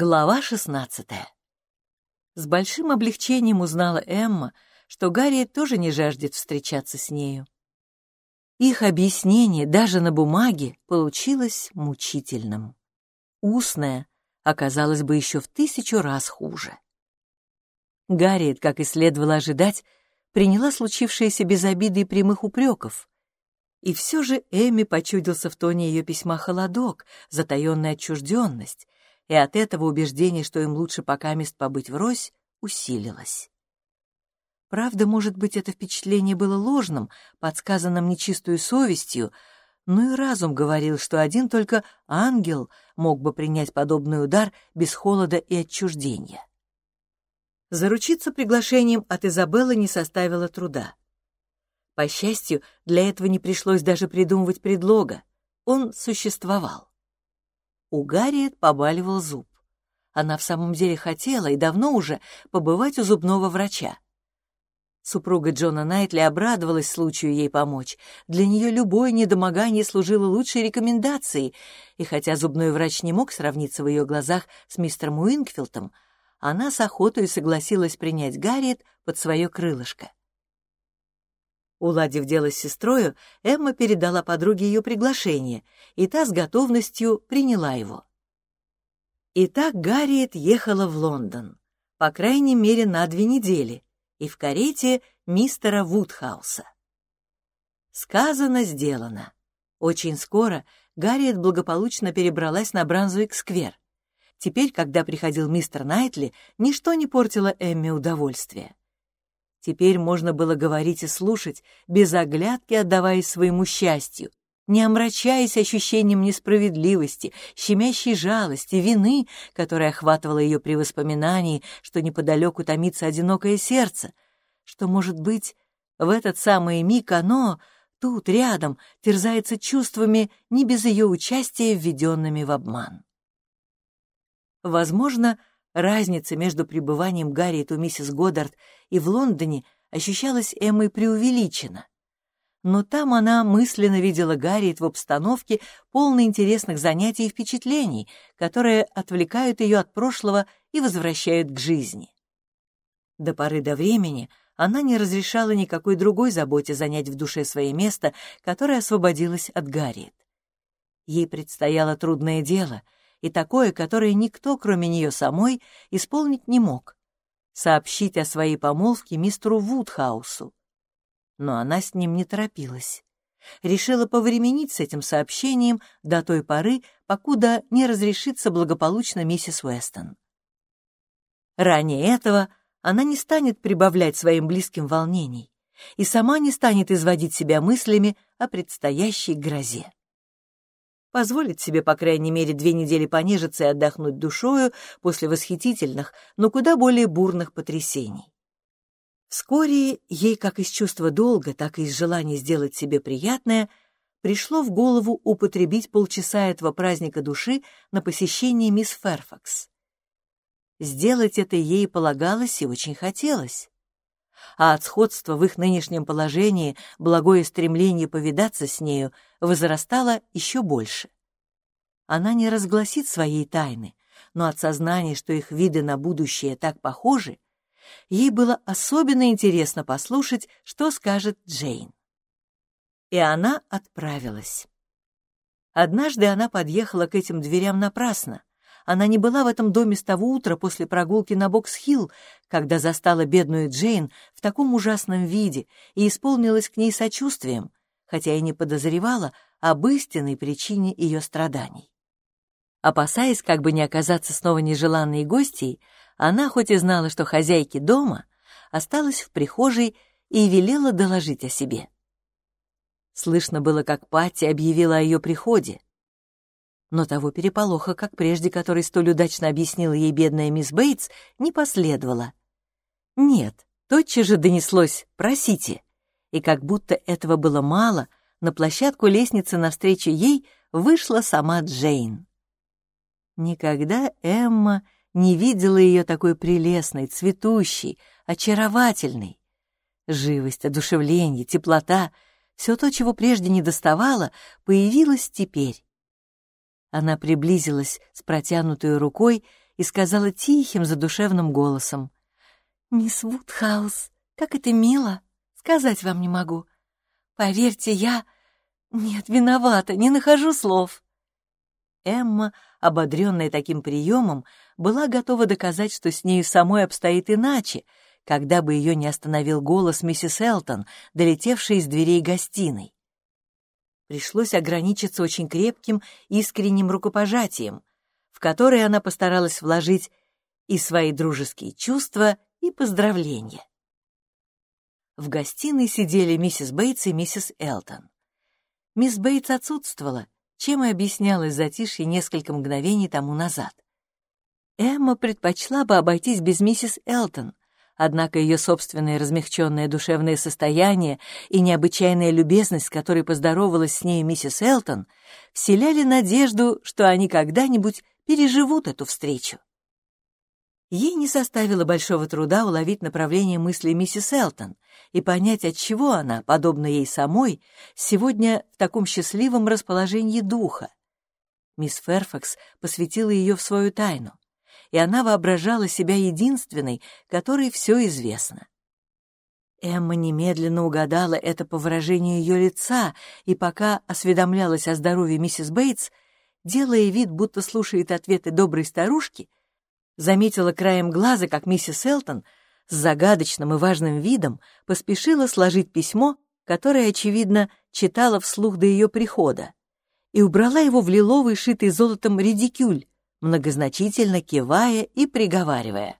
Глава шестнадцатая. С большим облегчением узнала Эмма, что Гарриет тоже не жаждет встречаться с нею. Их объяснение даже на бумаге получилось мучительным. Устное оказалось бы еще в тысячу раз хуже. Гарриет, как и следовало ожидать, приняла случившееся без обиды и прямых упреков. И все же Эмми почудился в тоне ее письма холодок, затаенная отчужденность, и от этого убеждение, что им лучше пока мест побыть врозь, усилилось. Правда, может быть, это впечатление было ложным, подсказанным нечистую совестью, но и разум говорил, что один только ангел мог бы принять подобный удар без холода и отчуждения. Заручиться приглашением от Изабеллы не составило труда. По счастью, для этого не пришлось даже придумывать предлога. Он существовал. У Гарриет побаливал зуб. Она в самом деле хотела и давно уже побывать у зубного врача. Супруга Джона Найтли обрадовалась случаю ей помочь. Для нее любое недомогание служило лучшей рекомендацией, и хотя зубной врач не мог сравниться в ее глазах с мистером Уинкфилдом, она с охотой согласилась принять Гарриет под свое крылышко. Уладив дело с сестрою, Эмма передала подруге ее приглашение, и та с готовностью приняла его. Итак, Гарриет ехала в Лондон, по крайней мере, на две недели, и в карете мистера Вудхауса. Сказано, сделано. Очень скоро Гарриет благополучно перебралась на Бранзуик-сквер. Теперь, когда приходил мистер Найтли, ничто не портило Эмме удовольствия. Теперь можно было говорить и слушать, без оглядки отдаваясь своему счастью, не омрачаясь ощущением несправедливости, щемящей жалости, вины, которая охватывала ее при воспоминании, что неподалеку томится одинокое сердце, что, может быть, в этот самый миг оно, тут, рядом, терзается чувствами не без ее участия, введенными в обман. Возможно, Разница между пребыванием Гарриет у миссис Годдард и в Лондоне ощущалась Эммой преувеличена. Но там она мысленно видела Гарриет в обстановке, полной интересных занятий и впечатлений, которые отвлекают ее от прошлого и возвращают к жизни. До поры до времени она не разрешала никакой другой заботе занять в душе свое место, которое освободилось от Гарриет. Ей предстояло трудное дело — и такое, которое никто, кроме нее самой, исполнить не мог — сообщить о своей помолвке мистеру Вудхаусу. Но она с ним не торопилась. Решила повременить с этим сообщением до той поры, покуда не разрешится благополучно миссис Уэстон. Ранее этого она не станет прибавлять своим близким волнений и сама не станет изводить себя мыслями о предстоящей грозе позволить себе, по крайней мере, две недели понежиться и отдохнуть душою после восхитительных, но куда более бурных потрясений. Вскоре ей, как из чувства долга, так и из желания сделать себе приятное, пришло в голову употребить полчаса этого праздника души на посещение мисс Ферфакс. Сделать это ей полагалось и очень хотелось а от сходства в их нынешнем положении благое стремление повидаться с нею возрастало еще больше. Она не разгласит своей тайны, но от сознания, что их виды на будущее так похожи, ей было особенно интересно послушать, что скажет Джейн. И она отправилась. Однажды она подъехала к этим дверям напрасно, она не была в этом доме с того утра после прогулки на Бокс-Хилл, когда застала бедную Джейн в таком ужасном виде и исполнилась к ней сочувствием, хотя и не подозревала об истинной причине ее страданий. Опасаясь как бы не оказаться снова нежеланной гостьей, она, хоть и знала, что хозяйки дома, осталась в прихожей и велела доложить о себе. Слышно было, как Патти объявила о ее приходе но того переполоха, как прежде, который столь удачно объяснила ей бедная мисс Бейтс, не последовало. Нет, тотчас же донеслось «просите», и как будто этого было мало, на площадку лестницы навстречу ей вышла сама Джейн. Никогда Эмма не видела ее такой прелестной, цветущей, очаровательной. Живость, одушевление, теплота — все то, чего прежде не доставало, появилось теперь. Она приблизилась с протянутой рукой и сказала тихим, задушевным голосом. «Мисс Вудхаус, как это мило! Сказать вам не могу. Поверьте, я... Нет, виновата, не нахожу слов». Эмма, ободренная таким приемом, была готова доказать, что с нею самой обстоит иначе, когда бы ее не остановил голос миссис Элтон, долетевший из дверей гостиной. Пришлось ограничиться очень крепким, искренним рукопожатием, в которое она постаралась вложить и свои дружеские чувства, и поздравления. В гостиной сидели миссис Бейтс и миссис Элтон. Мисс Бейтс отсутствовала, чем и объяснялось затишье несколько мгновений тому назад. Эмма предпочла бы обойтись без миссис Элтон, однако ее собственное размягченное душевное состояние и необычайная любезность, с которой поздоровалась с ней миссис Элтон, вселяли надежду, что они когда-нибудь переживут эту встречу. Ей не составило большого труда уловить направление мысли миссис Элтон и понять, отчего она, подобно ей самой, сегодня в таком счастливом расположении духа. Мисс Ферфакс посвятила ее в свою тайну и она воображала себя единственной, которой все известно. Эмма немедленно угадала это по выражению ее лица, и пока осведомлялась о здоровье миссис Бейтс, делая вид, будто слушает ответы доброй старушки, заметила краем глаза, как миссис Элтон с загадочным и важным видом поспешила сложить письмо, которое, очевидно, читала вслух до ее прихода, и убрала его в лиловый, шитый золотом редикюль, многозначительно кивая и приговаривая.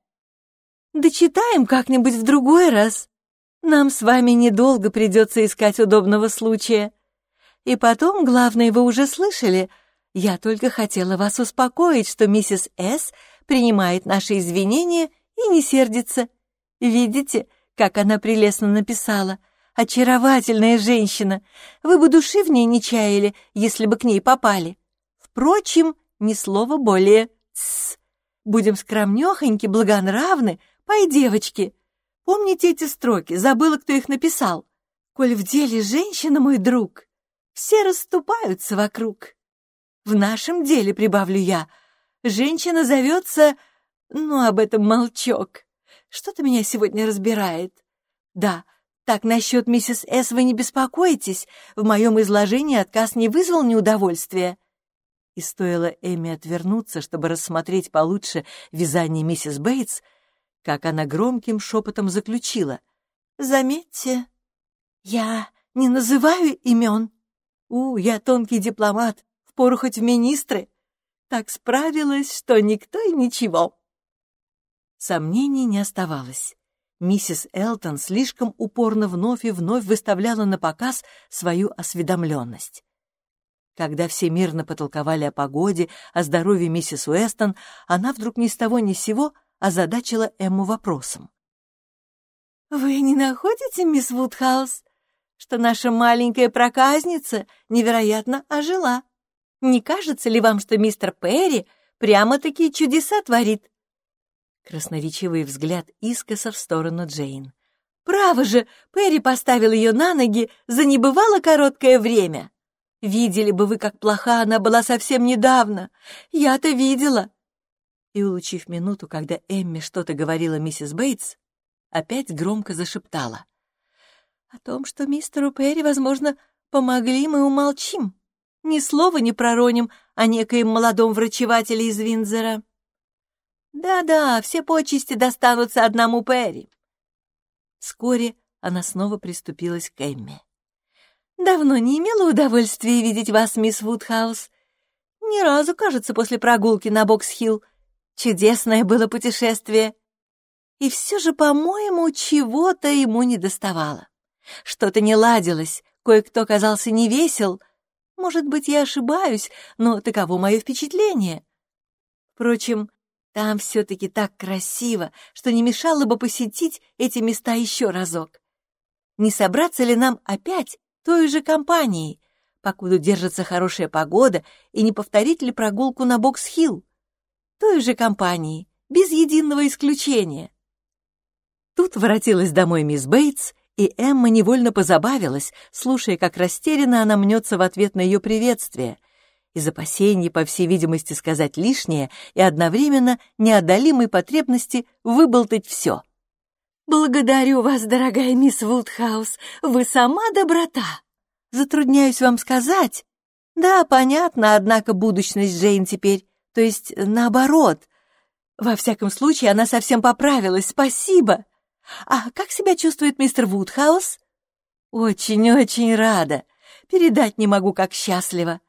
«Дочитаем как-нибудь в другой раз. Нам с вами недолго придется искать удобного случая. И потом, главное, вы уже слышали, я только хотела вас успокоить, что миссис С. принимает наши извинения и не сердится. Видите, как она прелестно написала?» очаровательная женщина. Вы бы души в ней не чаяли, если бы к ней попали. Впрочем, ни слова более. Тссс. Будем скромнёхоньки, благонравны. Пой, девочки. Помните эти строки? Забыла, кто их написал. Коль в деле женщина, мой друг, все расступаются вокруг. В нашем деле, прибавлю я, женщина зовется... Ну, об этом молчок. Что-то меня сегодня разбирает. Да, так, насчет миссис С. вы не беспокойтесь. В моем изложении отказ не вызвал неудовольствия и стоило Эми отвернуться, чтобы рассмотреть получше вязание миссис Бейтс, как она громким шепотом заключила. «Заметьте, я не называю имен. У, я тонкий дипломат, впору хоть в министры. Так справилась, что никто и ничего». Сомнений не оставалось. Миссис Элтон слишком упорно вновь и вновь выставляла на показ свою осведомленность. Когда все мирно потолковали о погоде, о здоровье миссис Уэстон, она вдруг ни с того ни с сего озадачила Эмму вопросом. «Вы не находите, мисс Вудхаус, что наша маленькая проказница невероятно ожила? Не кажется ли вам, что мистер Перри прямо-таки чудеса творит?» Красноречивый взгляд искоса в сторону Джейн. «Право же, Перри поставил ее на ноги за небывало короткое время!» Видели бы вы, как плоха она была совсем недавно. Я-то видела. И, улучив минуту, когда Эмми что-то говорила миссис Бейтс, опять громко зашептала. О том, что мистеру Перри, возможно, помогли, мы умолчим. Ни слова не пророним о некоем молодом врачевателе из Виндзора. Да-да, все почести достанутся одному Перри. Вскоре она снова приступилась к Эмме. Давно не имела удовольствия видеть вас, мисс Вудхаус. Ни разу, кажется, после прогулки на Бокс-Хилл. Чудесное было путешествие. И все же, по-моему, чего-то ему не доставало. Что-то не ладилось, кое-кто казался невесел. Может быть, я ошибаюсь, но таково мое впечатление. Впрочем, там все-таки так красиво, что не мешало бы посетить эти места еще разок. Не собраться ли нам опять той же компанией, покуда держится хорошая погода, и не повторить ли прогулку на Бокс-Хилл? Той же компанией, без единого исключения. Тут воротилась домой мисс Бейтс, и Эмма невольно позабавилась, слушая, как растерянно она мнется в ответ на ее приветствие, из опасений, по всей видимости, сказать лишнее и одновременно неодолимой потребности выболтать все. «Благодарю вас, дорогая мисс Вудхаус, вы сама доброта!» «Затрудняюсь вам сказать». «Да, понятно, однако будущность Джейн теперь, то есть наоборот. Во всяком случае, она совсем поправилась, спасибо. А как себя чувствует мистер Вудхаус?» «Очень-очень рада. Передать не могу, как счастлива.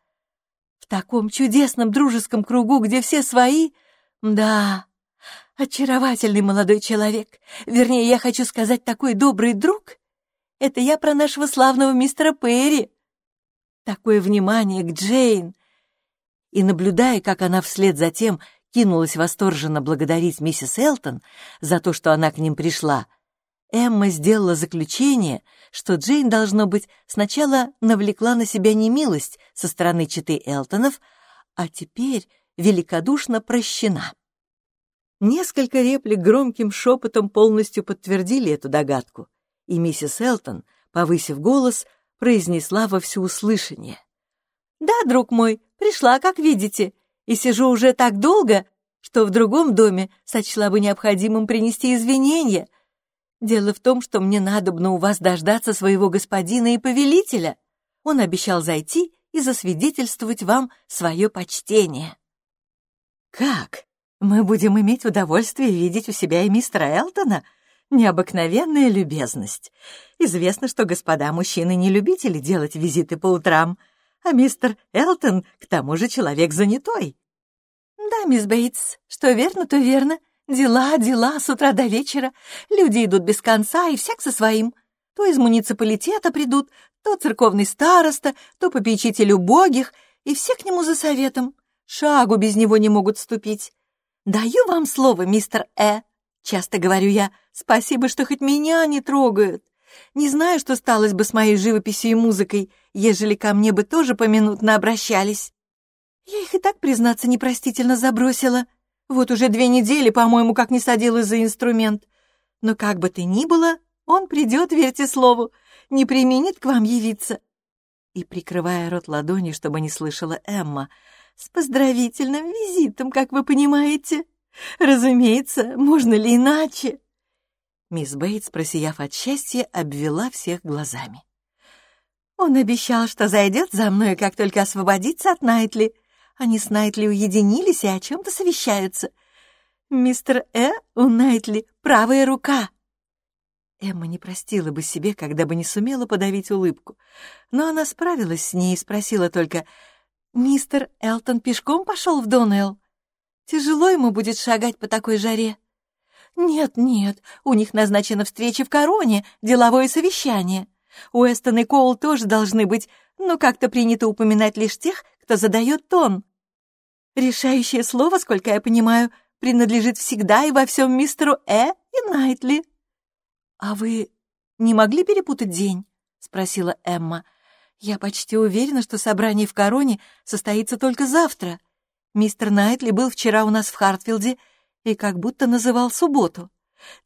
В таком чудесном дружеском кругу, где все свои, да, очаровательный молодой человек. Вернее, я хочу сказать, такой добрый друг. Это я про нашего славного мистера Перри. Такое внимание к Джейн. И наблюдая, как она вслед за тем кинулась восторженно благодарить миссис Элтон за то, что она к ним пришла, Эмма сделала заключение, что Джейн, должно быть, сначала навлекла на себя немилость со стороны читы Элтонов, а теперь великодушно прощена. Несколько реплик громким шепотом полностью подтвердили эту догадку, и миссис Элтон, повысив голос, произнесла во всеуслышание. «Да, друг мой, пришла, как видите, и сижу уже так долго, что в другом доме сочла бы необходимым принести извинения, Дело в том, что мне надобно у вас дождаться своего господина и повелителя. Он обещал зайти и засвидетельствовать вам свое почтение». «Как? Мы будем иметь удовольствие видеть у себя и мистера Элтона? Необыкновенная любезность. Известно, что господа мужчины не любители делать визиты по утрам, а мистер Элтон, к тому же, человек занятой». «Да, мисс Бейтс, что верно, то верно. Дела, дела с утра до вечера. Люди идут без конца, и всяк со своим. То из муниципалитета придут, то церковный староста, то попечитель убогих, и все к нему за советом. Шагу без него не могут ступить. Даю вам слово, мистер Э. Часто говорю я, спасибо, что хоть меня не трогают. Не знаю, что сталось бы с моей живописью и музыкой, ежели ко мне бы тоже поминутно обращались. Я их и так, признаться, непростительно забросила. Вот уже две недели, по-моему, как не садилась за инструмент. Но как бы то ни было, он придет, верьте слову, не применит к вам явиться. И, прикрывая рот ладонью, чтобы не слышала Эмма, с поздравительным визитом, как вы понимаете. Разумеется, можно ли иначе? Мисс Бейтс, просияв от счастья, обвела всех глазами. Он обещал, что зайдет за мной, как только освободится от Найтли, они с Найтли уединились и о чем-то совещаются. Мистер Э у Найтли правая рука. Эмма не простила бы себе, когда бы не сумела подавить улыбку. Но она справилась с ней и спросила только, «Мистер Элтон пешком пошел в Донелл? Тяжело ему будет шагать по такой жаре?» «Нет, нет, у них назначена встреча в Короне, деловое совещание. Уэстон и Коул тоже должны быть, но как-то принято упоминать лишь тех, кто задает тон. Решающее слово, сколько я понимаю, принадлежит всегда и во всем мистеру Э и Найтли. «А вы не могли перепутать день?» — спросила Эмма. «Я почти уверена, что собрание в Короне состоится только завтра. Мистер Найтли был вчера у нас в Хартфилде и как будто называл субботу».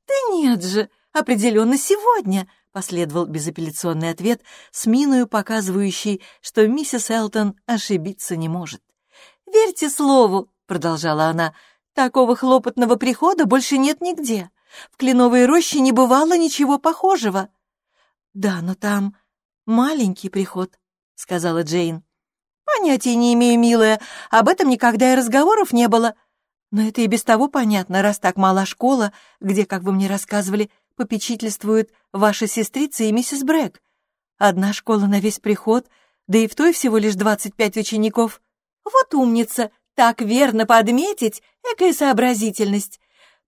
«Да нет же, определенно сегодня», — последовал безапелляционный ответ с миною, показывающей, что миссис Элтон ошибиться не может. «Верьте слову», — продолжала она, — «такого хлопотного прихода больше нет нигде. В Кленовой роще не бывало ничего похожего». «Да, но там маленький приход», — сказала Джейн. «Понятия не имею, милая, об этом никогда и разговоров не было. Но это и без того понятно, раз так мала школа, где, как вы мне рассказывали, попечительствуют ваша сестрица и миссис Брэк. Одна школа на весь приход, да и в той всего лишь двадцать пять учеников. Вот умница, так верно подметить, экая сообразительность.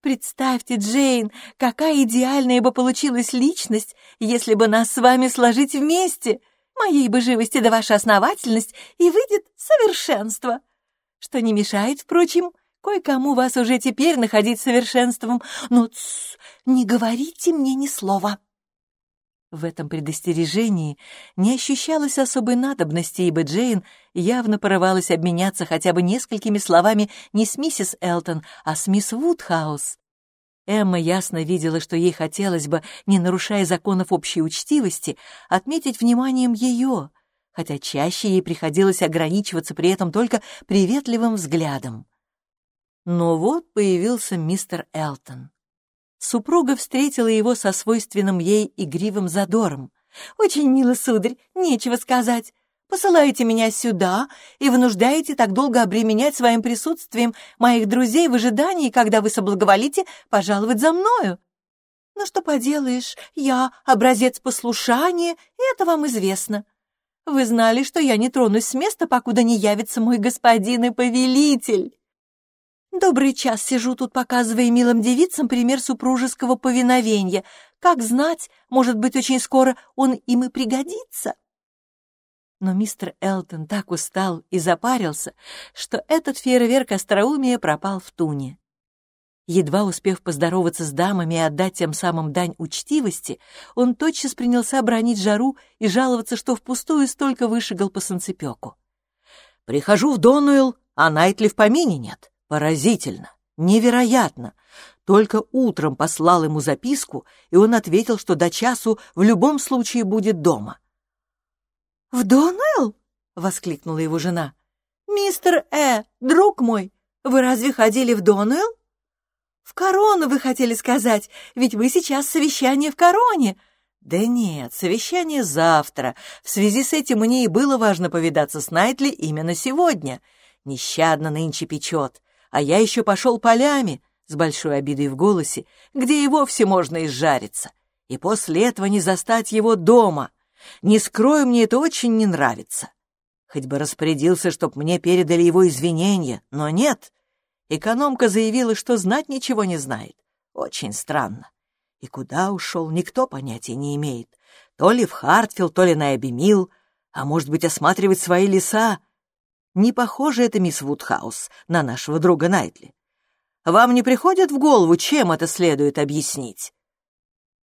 Представьте, Джейн, какая идеальная бы получилась личность, если бы нас с вами сложить вместе. Моей бы живости да ваша основательность, и выйдет совершенство. Что не мешает, впрочем, кое-кому вас уже теперь находить совершенством. Но тс, не говорите мне ни слова. В этом предостережении не ощущалось особой надобности, ибо Джейн явно порывалась обменяться хотя бы несколькими словами не с миссис Элтон, а с мисс Вудхаус. Эмма ясно видела, что ей хотелось бы, не нарушая законов общей учтивости, отметить вниманием ее, хотя чаще ей приходилось ограничиваться при этом только приветливым взглядом. Но вот появился мистер Элтон. Супруга встретила его со свойственным ей игривым задором. «Очень мило, сударь, нечего сказать. Посылаете меня сюда и вынуждаете так долго обременять своим присутствием моих друзей в ожидании, когда вы соблаговолите пожаловать за мною. Но что поделаешь, я образец послушания, и это вам известно. Вы знали, что я не тронусь с места, покуда не явится мой господин и повелитель. Добрый час сижу тут, показывая милым девицам пример супружеского повиновения. Как знать, может быть, очень скоро он им и пригодится. Но мистер Элтон так устал и запарился, что этот фейерверк остроумия пропал в туне. Едва успев поздороваться с дамами и отдать тем самым дань учтивости, он тотчас принялся бронить жару и жаловаться, что впустую столько вышагал по санцепёку. «Прихожу в Донуэлл, а Найтли в помине нет. Поразительно, невероятно. Только утром послал ему записку, и он ответил, что до часу в любом случае будет дома. «В Доннелл?» — воскликнула его жена. «Мистер Э, друг мой, вы разве ходили в Доннелл?» «В корону вы хотели сказать, ведь вы сейчас совещание в короне». «Да нет, совещание завтра. В связи с этим мне и было важно повидаться с Найтли именно сегодня. Нещадно нынче печет. А я еще пошел полями, с большой обидой в голосе, где и вовсе можно изжариться. И после этого не застать его дома. Не скрою, мне это очень не нравится. Хоть бы распорядился, чтоб мне передали его извинения, но нет. Экономка заявила, что знать ничего не знает. Очень странно. И куда ушел, никто понятия не имеет. То ли в Хартфилд, то ли на Эбимил, а может быть, осматривать свои леса. Не похоже это, мисс Вудхаус, на нашего друга Найтли. Вам не приходит в голову, чем это следует объяснить?»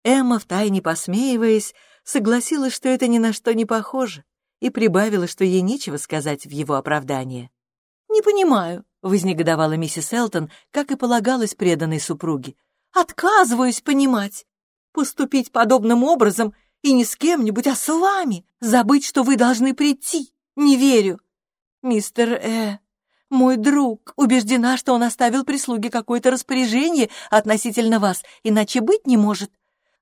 Эмма, втайне посмеиваясь, согласилась, что это ни на что не похоже, и прибавила, что ей нечего сказать в его оправдание. «Не понимаю», — вознегодовала миссис Элтон, как и полагалось преданной супруге. «Отказываюсь понимать. Поступить подобным образом и не с кем-нибудь, а с вами. Забыть, что вы должны прийти. Не верю. Мистер Э, мой друг, убеждена, что он оставил прислуге какое-то распоряжение относительно вас, иначе быть не может.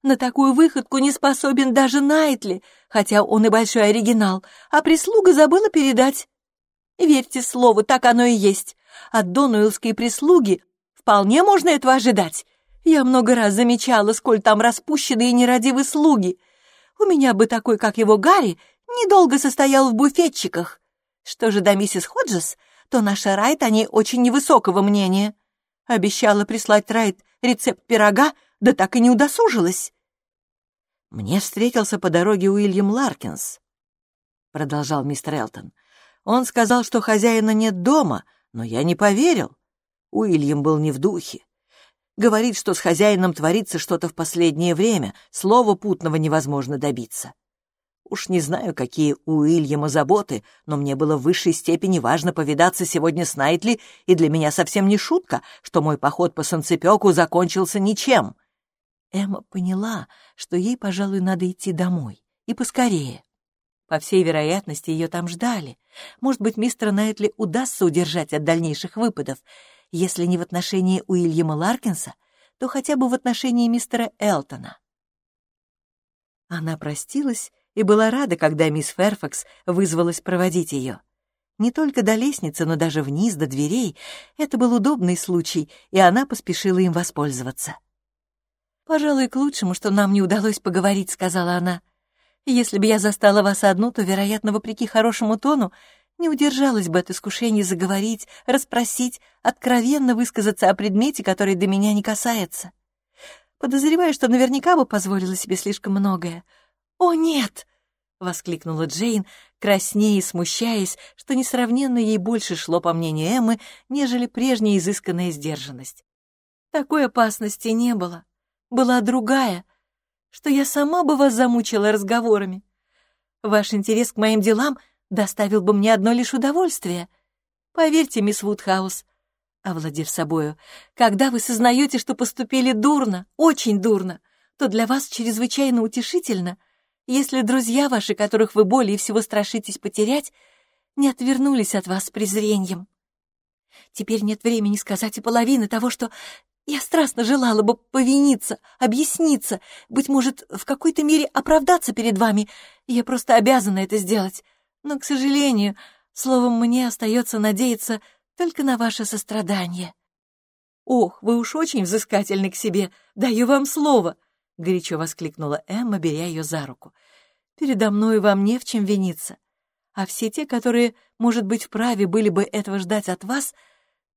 На такую выходку не способен даже Найтли, хотя он и большой оригинал, а прислуга забыла передать. Верьте слову, так оно и есть. От донуэлской прислуги вполне можно этого ожидать. Я много раз замечала, сколь там распущенные нерадивы слуги. У меня бы такой, как его Гарри, недолго состоял в буфетчиках. Что же до миссис Ходжес, то наша Райт о ней очень невысокого мнения. Обещала прислать Райт рецепт пирога, да так и не удосужилась. «Мне встретился по дороге Уильям Ларкинс», — продолжал мистер Элтон. «Он сказал, что хозяина нет дома, но я не поверил. Уильям был не в духе. Говорит, что с хозяином творится что-то в последнее время, слова путного невозможно добиться. Уж не знаю, какие у Уильяма заботы, но мне было в высшей степени важно повидаться сегодня с Найтли, и для меня совсем не шутка, что мой поход по Санцепёку закончился ничем. Эмма поняла, что ей, пожалуй, надо идти домой, и поскорее. По всей вероятности, ее там ждали. Может быть, мистера Найтли удастся удержать от дальнейших выпадов. Если не в отношении Уильяма Ларкинса, то хотя бы в отношении мистера Элтона. Она простилась и была рада, когда мисс Ферфакс вызвалась проводить ее. Не только до лестницы, но даже вниз, до дверей. Это был удобный случай, и она поспешила им воспользоваться. «Пожалуй, к лучшему, что нам не удалось поговорить», — сказала она. «Если бы я застала вас одну, то, вероятно, вопреки хорошему тону, не удержалась бы от искушения заговорить, расспросить, откровенно высказаться о предмете, который до меня не касается. Подозреваю, что наверняка бы позволила себе слишком многое. «О, нет!» — воскликнула Джейн, краснея и смущаясь, что несравненно ей больше шло, по мнению Эммы, нежели прежняя изысканная сдержанность. «Такой опасности не было была другая, что я сама бы вас замучила разговорами. Ваш интерес к моим делам доставил бы мне одно лишь удовольствие. Поверьте, мисс Вудхаус, овладев собою, когда вы сознаете, что поступили дурно, очень дурно, то для вас чрезвычайно утешительно, если друзья ваши, которых вы более всего страшитесь потерять, не отвернулись от вас с презрением. Теперь нет времени сказать и половины того, что я страстно желала бы повиниться, объясниться, быть может, в какой-то мере оправдаться перед вами. Я просто обязана это сделать. Но, к сожалению, словом, мне остается надеяться только на ваше сострадание. «Ох, вы уж очень взыскательны к себе, даю вам слово!» — горячо воскликнула Эмма, беря ее за руку. «Передо мной вам не в чем виниться. А все те, которые, может быть, вправе были бы этого ждать от вас,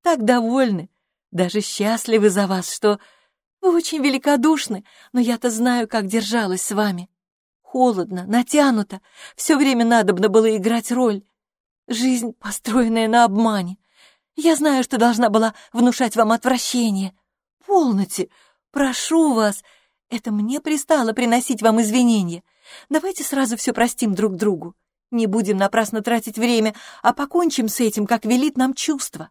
так довольны, даже счастливы за вас, что вы очень великодушны, но я-то знаю, как держалась с вами. Холодно, натянуто, все время надобно было играть роль. Жизнь, построенная на обмане. Я знаю, что должна была внушать вам отвращение. Полноте, прошу вас, это мне пристало приносить вам извинения. Давайте сразу все простим друг другу. Не будем напрасно тратить время, а покончим с этим, как велит нам чувство.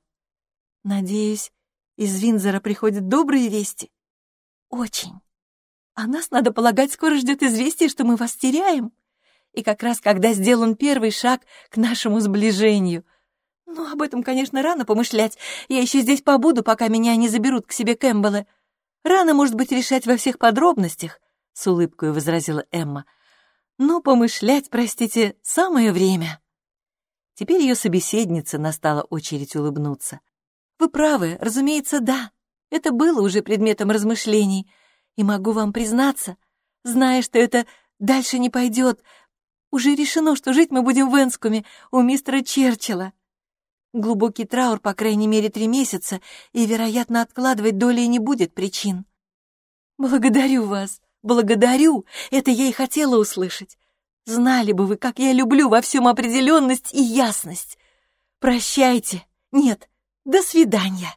Надеюсь, из Винзора приходят добрые вести? Очень. А нас, надо полагать, скоро ждет известие, что мы вас теряем. И как раз когда сделан первый шаг к нашему сближению. Ну, об этом, конечно, рано помышлять. Я еще здесь побуду, пока меня не заберут к себе Кэмпбеллы. Рано, может быть, решать во всех подробностях, — с улыбкой возразила Эмма. Но помышлять, простите, самое время. Теперь ее собеседнице настала очередь улыбнуться. Вы правы, разумеется, да. Это было уже предметом размышлений. И могу вам признаться, зная, что это дальше не пойдет, уже решено, что жить мы будем в Энскуме у мистера Черчилла. Глубокий траур, по крайней мере, три месяца, и, вероятно, откладывать долей не будет причин. Благодарю вас, благодарю, это я и хотела услышать. Знали бы вы, как я люблю во всем определенность и ясность. Прощайте. Нет, до свидания.